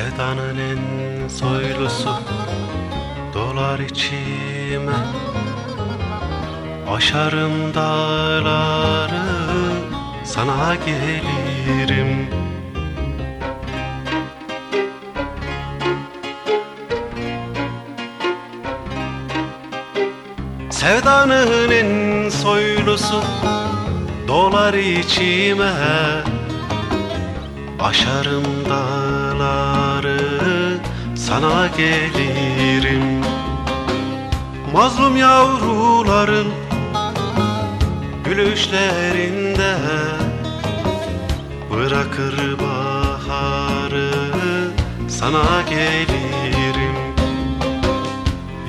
Sevdanın en soylusu dolar içime. Aşarım dağları sana gelirim. Sevdanın en soylusu dolar içime. Aşarım dağları sana gelirim. Mazlum yavruların gülüşlerinde Bırakır baharı. Sana gelirim.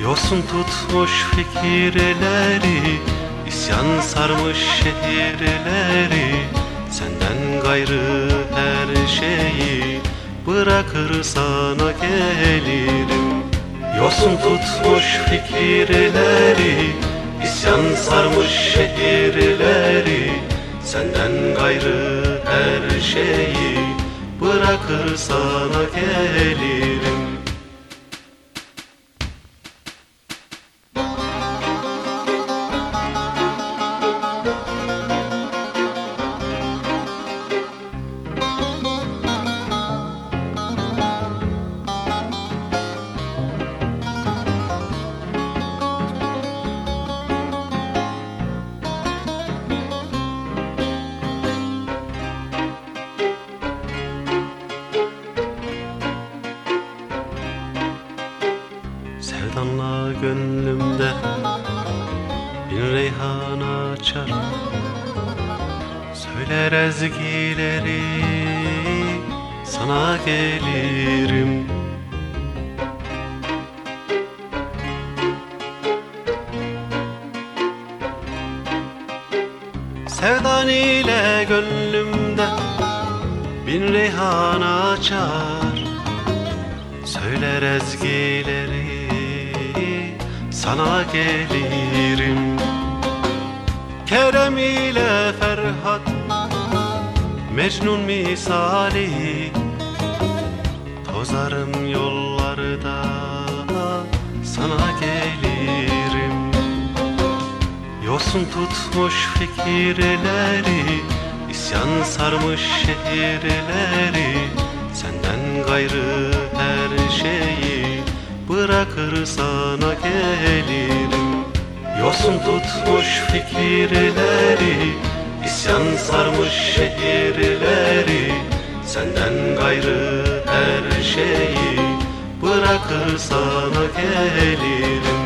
Yosun tutmuş fikirleri isyan sarmış şehirleri. Senden gayrı her şeyi Bırakır sana gelirim. Yosun tutmuş fikirleri isyan sarmış şehirleri. Senden gayrı her şeyi Bırakır sana gelirim Sevdanla gönlümde bin reyhan açar. Söyler ezgileri sana gelirim. Sevdan ile gönlümde bin reyhan açar. Söyler ezgileri sana gelirim. Kerem ile Ferhat Mecnun misali. Tozarım yollarda sana gelirim. Yosun tutmuş fikirleri isyan sarmış şehirleri. Senden gayrı her Bırakır sana gelirim. Yosun tutmuş fikirleri isyan sarmış şehirleri. Senden gayrı her şeyi Bırakır sana gelirim